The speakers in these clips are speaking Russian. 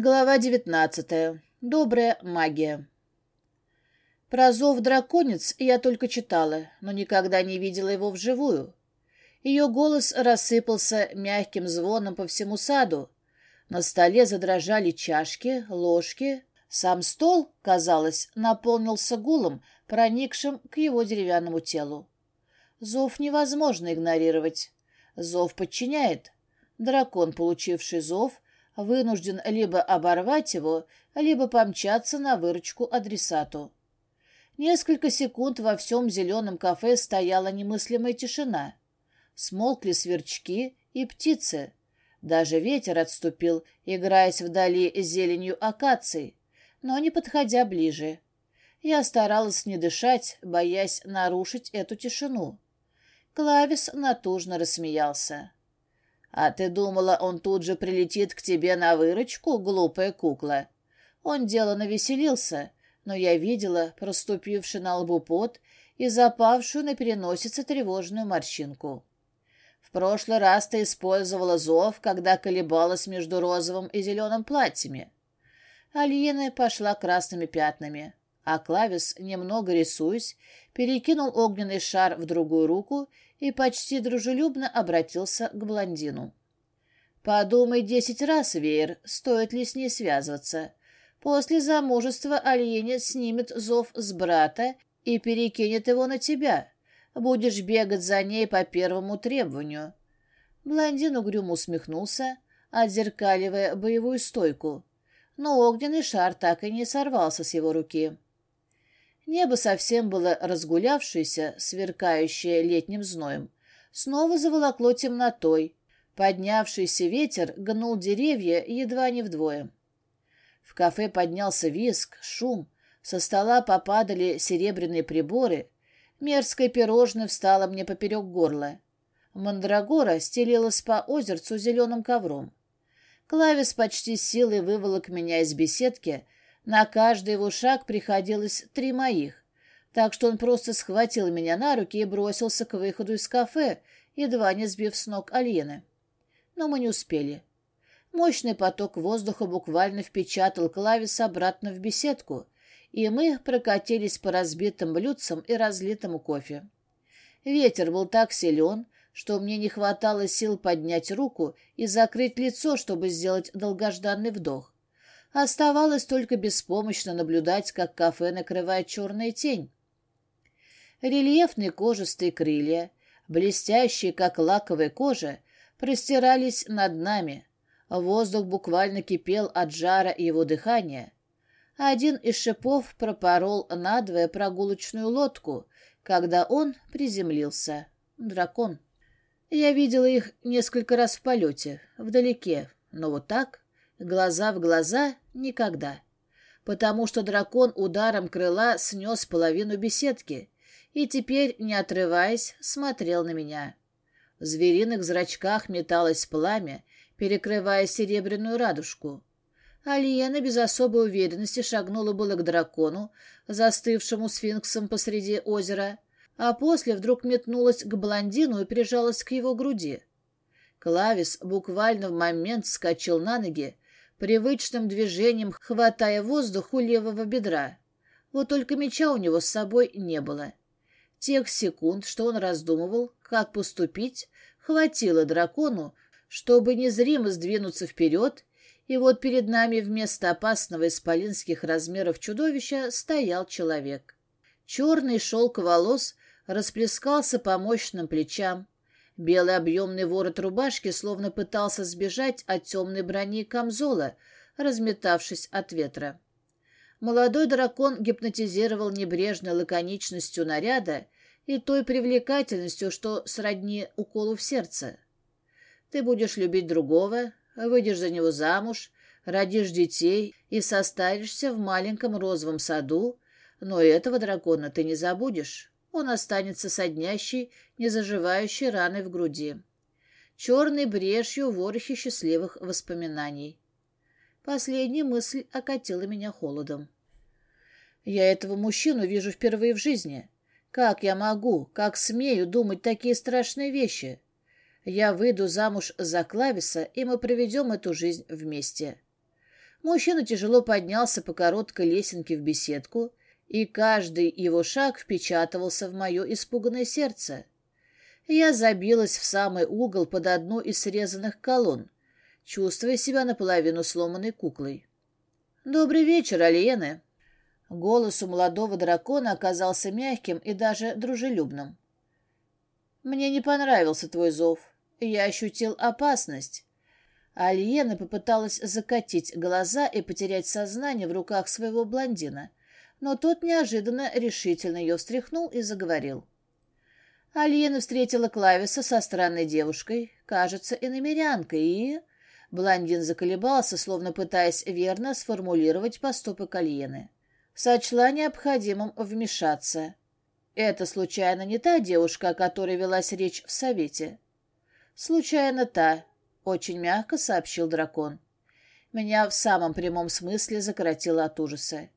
Глава девятнадцатая. Добрая магия. Про зов драконец я только читала, но никогда не видела его вживую. Ее голос рассыпался мягким звоном по всему саду. На столе задрожали чашки, ложки. Сам стол, казалось, наполнился гулом, проникшим к его деревянному телу. Зов невозможно игнорировать. Зов подчиняет. Дракон, получивший зов, вынужден либо оборвать его, либо помчаться на выручку адресату. Несколько секунд во всем зеленом кафе стояла немыслимая тишина. Смолкли сверчки и птицы. Даже ветер отступил, играясь вдали зеленью акаций, но не подходя ближе. Я старалась не дышать, боясь нарушить эту тишину. Клавис натужно рассмеялся. «А ты думала, он тут же прилетит к тебе на выручку, глупая кукла?» Он делано веселился, но я видела проступивший на лбу пот и запавшую на переносице тревожную морщинку. В прошлый раз ты использовала зов, когда колебалась между розовым и зеленым платьями. Алина пошла красными пятнами, а Клавис, немного рисуясь, перекинул огненный шар в другую руку и почти дружелюбно обратился к блондину. «Подумай десять раз, Веер, стоит ли с ней связываться. После замужества Альене снимет зов с брата и перекинет его на тебя. Будешь бегать за ней по первому требованию». Блондин угрюмо усмехнулся, отзеркаливая боевую стойку, но огненный шар так и не сорвался с его руки. Небо совсем было разгулявшееся, сверкающее летним зноем. Снова заволокло темнотой. Поднявшийся ветер гнул деревья едва не вдвое. В кафе поднялся виск, шум. Со стола попадали серебряные приборы. Мерзкое пирожное встало мне поперек горла. Мандрагора стелилась по озерцу зеленым ковром. Клавис почти силой выволок меня из беседки — на каждый его шаг приходилось три моих, так что он просто схватил меня на руки и бросился к выходу из кафе, едва не сбив с ног Альены. Но мы не успели. Мощный поток воздуха буквально впечатал клавис обратно в беседку, и мы прокатились по разбитым блюдцам и разлитому кофе. Ветер был так силен, что мне не хватало сил поднять руку и закрыть лицо, чтобы сделать долгожданный вдох. Оставалось только беспомощно наблюдать, как кафе накрывает черная тень. Рельефные кожистые крылья, блестящие, как лаковая кожа, простирались над нами. Воздух буквально кипел от жара его дыхания. Один из шипов пропорол надвое прогулочную лодку, когда он приземлился. Дракон. Я видела их несколько раз в полете, вдалеке, но вот так... Глаза в глаза — никогда. Потому что дракон ударом крыла снес половину беседки и теперь, не отрываясь, смотрел на меня. В звериных зрачках металось пламя, перекрывая серебряную радужку. Алиена без особой уверенности шагнула было к дракону, застывшему сфинксом посреди озера, а после вдруг метнулась к блондину и прижалась к его груди. Клавис буквально в момент вскочил на ноги, привычным движением хватая воздух у левого бедра. Вот только меча у него с собой не было. Тех секунд, что он раздумывал, как поступить, хватило дракону, чтобы незримо сдвинуться вперед, и вот перед нами вместо опасного исполинских размеров чудовища стоял человек. Черный шелк волос расплескался по мощным плечам, Белый объемный ворот рубашки словно пытался сбежать от темной брони камзола, разметавшись от ветра. Молодой дракон гипнотизировал небрежной лаконичностью наряда и той привлекательностью, что сродни уколу в сердце. Ты будешь любить другого, выйдешь за него замуж, родишь детей и состаришься в маленьком розовом саду, но этого дракона ты не забудешь он останется соднящей, незаживающей раной в груди. Черной брешью в ворохе счастливых воспоминаний. Последняя мысль окатила меня холодом. Я этого мужчину вижу впервые в жизни. Как я могу, как смею думать такие страшные вещи? Я выйду замуж за Клависа, и мы проведем эту жизнь вместе. Мужчина тяжело поднялся по короткой лесенке в беседку, и каждый его шаг впечатывался в мое испуганное сердце. Я забилась в самый угол под одну из срезанных колонн, чувствуя себя наполовину сломанной куклой. «Добрый вечер, Алиены!» Голос у молодого дракона оказался мягким и даже дружелюбным. «Мне не понравился твой зов. Я ощутил опасность». Альена попыталась закатить глаза и потерять сознание в руках своего блондина, но тот неожиданно решительно ее встряхнул и заговорил. Альена встретила Клависа со странной девушкой, кажется, иномерянкой, и... Блондин заколебался, словно пытаясь верно сформулировать поступок Альены. Сочла необходимым вмешаться. Это, случайно, не та девушка, о которой велась речь в совете? Случайно та, очень мягко сообщил дракон. Меня в самом прямом смысле закоротило от ужаса.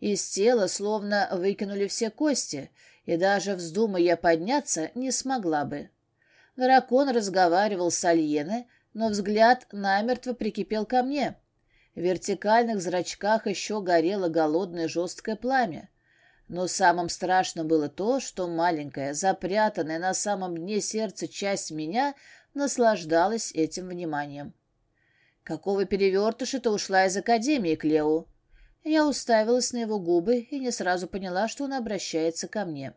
Из тела словно выкинули все кости, и даже вздумая подняться, не смогла бы. Дракон разговаривал с Альеной, но взгляд намертво прикипел ко мне. В вертикальных зрачках еще горело голодное жесткое пламя. Но самым страшным было то, что маленькая, запрятанная на самом дне сердца часть меня наслаждалась этим вниманием. «Какого перевертыша ты ушла из Академии, Клео?» Я уставилась на его губы и не сразу поняла, что он обращается ко мне.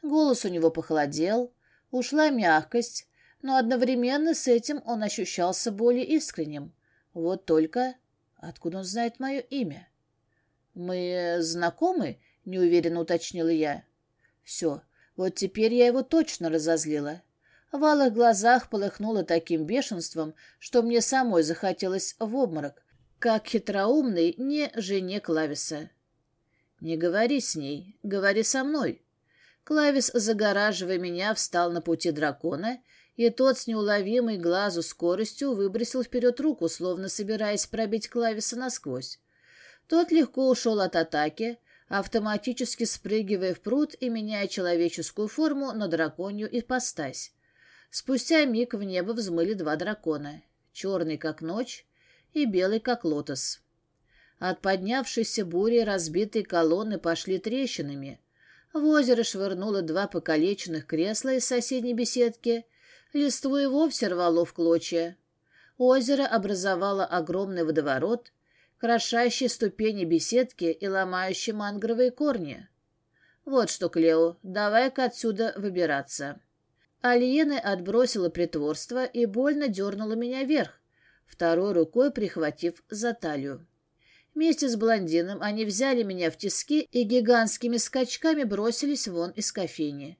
Голос у него похолодел, ушла мягкость, но одновременно с этим он ощущался более искренним. Вот только... Откуда он знает мое имя? «Мы знакомы?» — неуверенно уточнила я. «Все, вот теперь я его точно разозлила». В алых глазах полыхнуло таким бешенством, что мне самой захотелось в обморок, как хитроумный не жене Клависа. «Не говори с ней, говори со мной». Клавис, загораживая меня, встал на пути дракона и тот с неуловимой глазу скоростью выбросил вперед руку, словно собираясь пробить клависа насквозь. Тот легко ушел от атаки, автоматически спрыгивая в пруд и меняя человеческую форму на драконью ипостась. Спустя миг в небо взмыли два дракона, черный как ночь и белый как лотос. От поднявшейся бури разбитые колонны пошли трещинами. В озеро швырнуло два покалеченных кресла из соседней беседки листву и вовсе рвало в клочья. Озеро образовало огромный водоворот, крошащий ступени беседки и ломающий мангровые корни. Вот что, Клео, давай-ка отсюда выбираться. Алиена отбросила притворство и больно дернула меня вверх, второй рукой прихватив за талию. Вместе с блондином они взяли меня в тиски и гигантскими скачками бросились вон из кофейни.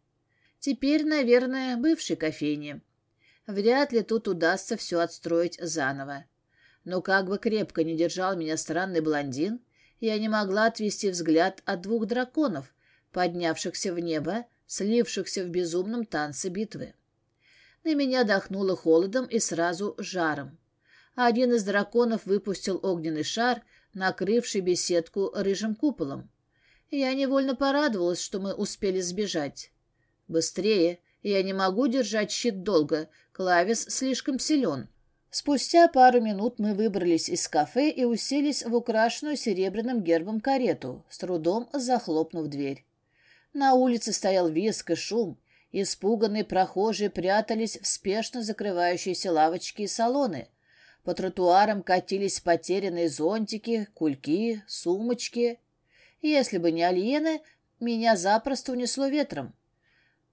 Теперь, наверное, бывшей кофейни. Вряд ли тут удастся все отстроить заново. Но как бы крепко не держал меня странный блондин, я не могла отвести взгляд от двух драконов, поднявшихся в небо, слившихся в безумном танце битвы. На меня дохнуло холодом и сразу жаром. Один из драконов выпустил огненный шар, накрывший беседку рыжим куполом. Я невольно порадовалась, что мы успели сбежать. «Быстрее! Я не могу держать щит долго. Клавис слишком силен». Спустя пару минут мы выбрались из кафе и уселись в украшенную серебряным гербом карету, с трудом захлопнув дверь. На улице стоял виск и шум. Испуганные прохожие прятались в спешно закрывающиеся лавочки и салоны. По тротуарам катились потерянные зонтики, кульки, сумочки. Если бы не Альены, меня запросто унесло ветром.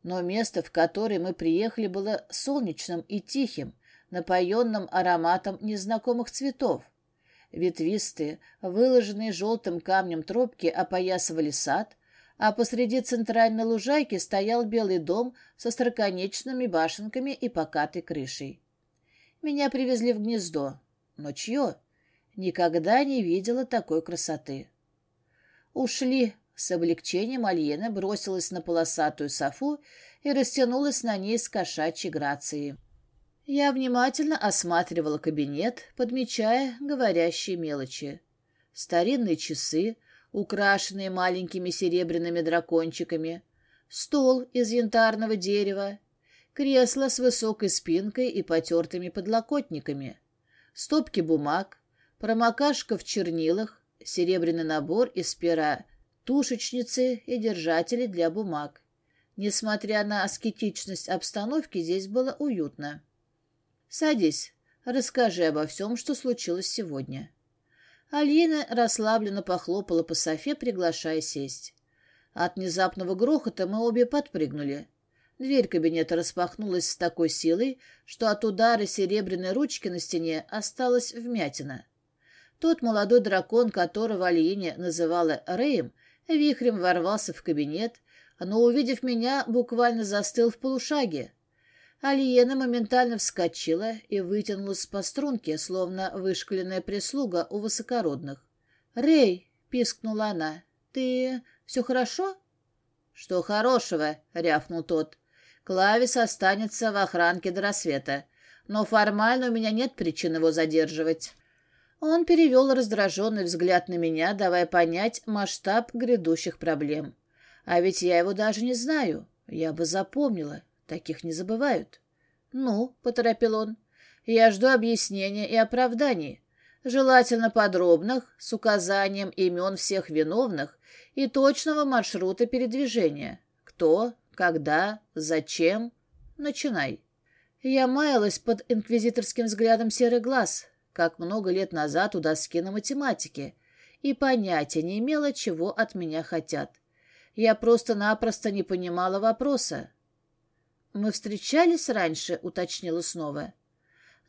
Но место, в которое мы приехали, было солнечным и тихим, напоенным ароматом незнакомых цветов. Ветвистые, выложенные желтым камнем тропки опоясывали сад, а посреди центральной лужайки стоял белый дом со строконечными башенками и покатой крышей. Меня привезли в гнездо. Но чье? Никогда не видела такой красоты. Ушли, с облегчением Альена бросилась на полосатую софу и растянулась на ней с кошачьей грацией. Я внимательно осматривала кабинет, подмечая говорящие мелочи. Старинные часы, украшенные маленькими серебряными дракончиками, стол из янтарного дерева, кресло с высокой спинкой и потертыми подлокотниками, стопки бумаг, промокашка в чернилах, серебряный набор из пера, тушечницы и держатели для бумаг. Несмотря на аскетичность обстановки, здесь было уютно. «Садись, расскажи обо всем, что случилось сегодня». Алина расслабленно похлопала по софе, приглашая сесть. От внезапного грохота мы обе подпрыгнули. Дверь кабинета распахнулась с такой силой, что от удара серебряной ручки на стене осталась вмятина. Тот молодой дракон, которого Алине называла Рэем, вихрем ворвался в кабинет, но, увидев меня, буквально застыл в полушаге. Алиена моментально вскочила и вытянулась по струнке, словно вышкаленная прислуга у высокородных. «Рэй!» — пискнула она. «Ты... все хорошо?» «Что хорошего?» — рявкнул тот. «Клавис останется в охранке до рассвета, но формально у меня нет причин его задерживать». Он перевел раздраженный взгляд на меня, давая понять масштаб грядущих проблем. А ведь я его даже не знаю. Я бы запомнила. Таких не забывают. «Ну», — поторопил он, — «я жду объяснения и оправданий, желательно подробных, с указанием имен всех виновных и точного маршрута передвижения. Кто, когда, зачем? Начинай». Я маялась под инквизиторским взглядом серый глаз, как много лет назад у доски на математике, и понятия не имела, чего от меня хотят. Я просто-напросто не понимала вопроса. «Мы встречались раньше?» — уточнила снова.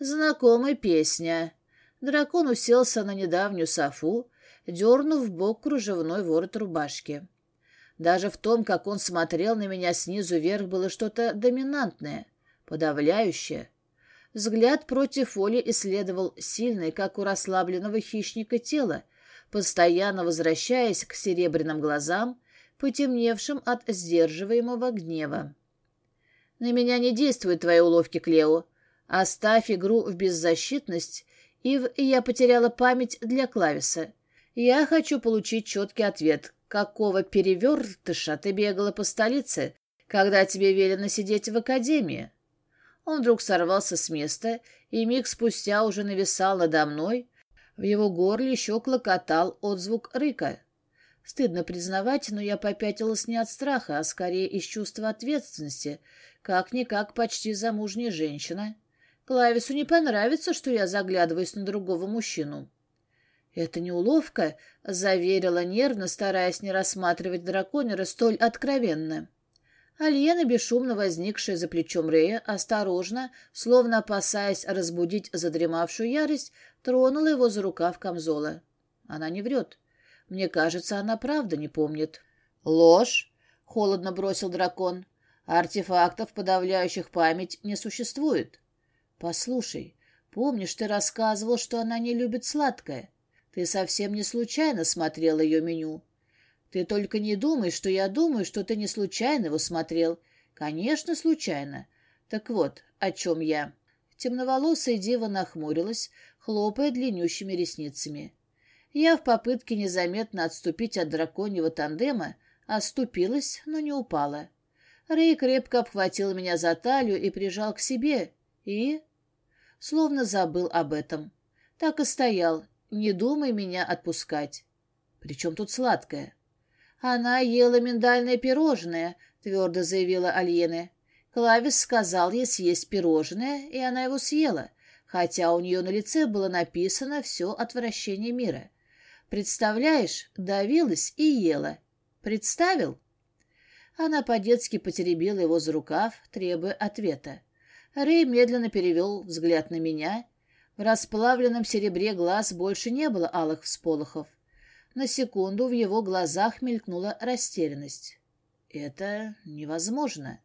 «Знакомая песня». Дракон уселся на недавнюю софу, дернув в бок кружевной ворот рубашки. Даже в том, как он смотрел на меня снизу вверх, было что-то доминантное, подавляющее. Взгляд против воли исследовал сильное, как у расслабленного хищника, тело, постоянно возвращаясь к серебряным глазам, потемневшим от сдерживаемого гнева. «На меня не действуют твои уловки, Клео. Оставь игру в беззащитность, и в «я потеряла память» для Клависа. Я хочу получить четкий ответ, какого перевертыша ты бегала по столице, когда тебе велено сидеть в академии?» Он вдруг сорвался с места и миг спустя уже нависал надо мной. В его горле еще клокотал отзвук рыка. Стыдно признавать, но я попятилась не от страха, а скорее из чувства ответственности, как-никак почти замужняя женщина. Клавису не понравится, что я заглядываюсь на другого мужчину. «Это не уловка», — заверила нервно, стараясь не рассматривать драконера столь откровенно. Альена, бесшумно возникшая за плечом Рея, осторожно, словно опасаясь разбудить задремавшую ярость, тронула его за рукав камзола. Она не врет. Мне кажется, она правда не помнит. «Ложь!» — холодно бросил дракон. «Артефактов, подавляющих память, не существует. Послушай, помнишь, ты рассказывал, что она не любит сладкое? Ты совсем не случайно смотрел ее меню. Ты только не думай, что я думаю, что ты не случайно его смотрел. Конечно, случайно. Так вот, о чем я». Темноволосая дева нахмурилась, хлопая длиннющими ресницами. Я в попытке незаметно отступить от драконьего тандема оступилась, но не упала. Рэй крепко обхватил меня за талию и прижал к себе, и... Словно забыл об этом. Так и стоял, не думай меня отпускать. Причем тут сладкое? Она ела миндальное пирожное, твердо заявила Альене. Клавис сказал ей съесть пирожное, и она его съела, хотя у нее на лице было написано все отвращение мира. Представляешь, давилась и ела. Представил? Она по-детски потеребила его за рукав, требуя ответа. Рэй медленно перевел взгляд на меня. В расплавленном серебре глаз больше не было алых всполохов. На секунду в его глазах мелькнула растерянность. «Это невозможно».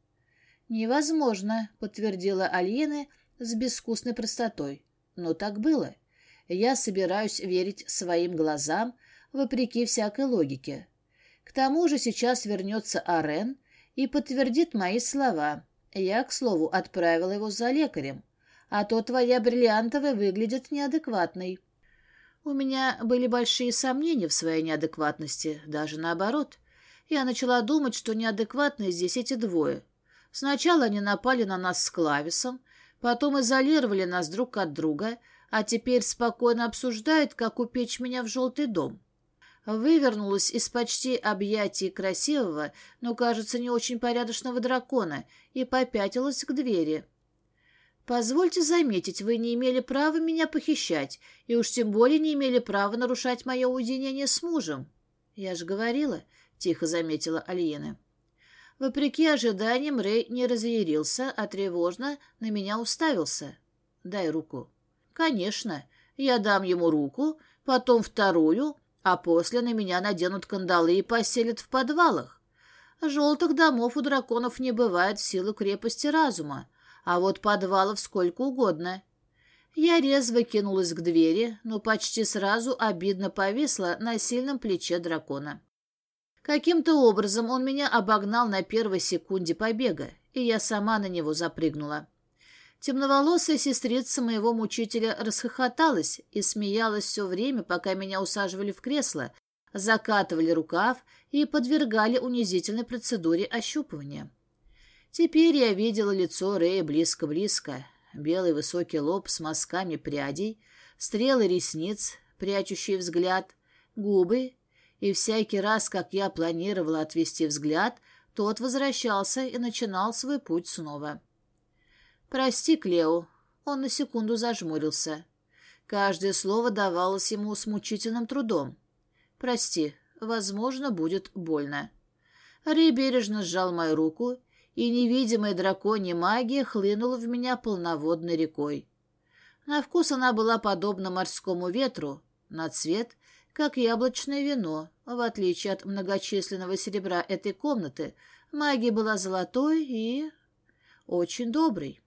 «Невозможно», — подтвердила Альена с безвкусной простотой. «Но так было я собираюсь верить своим глазам, вопреки всякой логике. К тому же сейчас вернется Арен и подтвердит мои слова. Я, к слову, отправила его за лекарем, а то твоя бриллиантовая выглядит неадекватной. У меня были большие сомнения в своей неадекватности, даже наоборот. Я начала думать, что неадекватные здесь эти двое. Сначала они напали на нас с Клависом, потом изолировали нас друг от друга, а теперь спокойно обсуждает, как упечь меня в желтый дом. Вывернулась из почти объятий красивого, но, кажется, не очень порядочного дракона и попятилась к двери. «Позвольте заметить, вы не имели права меня похищать, и уж тем более не имели права нарушать мое уединение с мужем». «Я же говорила», — тихо заметила Альена. Вопреки ожиданиям, Рэй не разъярился, а тревожно на меня уставился. «Дай руку». «Конечно. Я дам ему руку, потом вторую, а после на меня наденут кандалы и поселят в подвалах. Желтых домов у драконов не бывает в силу крепости разума, а вот подвалов сколько угодно». Я резво кинулась к двери, но почти сразу обидно повисла на сильном плече дракона. Каким-то образом он меня обогнал на первой секунде побега, и я сама на него запрыгнула. Темноволосая сестрица моего мучителя расхохоталась и смеялась все время, пока меня усаживали в кресло, закатывали рукав и подвергали унизительной процедуре ощупывания. Теперь я видела лицо Рэя близко-близко, белый высокий лоб с мазками прядей, стрелы ресниц, прячущие взгляд, губы и всякий раз, как я планировала отвести взгляд, тот возвращался и начинал свой путь снова. «Прости, Клео». Он на секунду зажмурился. Каждое слово давалось ему с мучительным трудом. «Прости, возможно, будет больно». Рэй бережно сжал мою руку, и невидимая драконья магия хлынула в меня полноводной рекой. На вкус она была подобна морскому ветру, на цвет как яблочное вино. В отличие от многочисленного серебра этой комнаты, магия была золотой и очень доброй.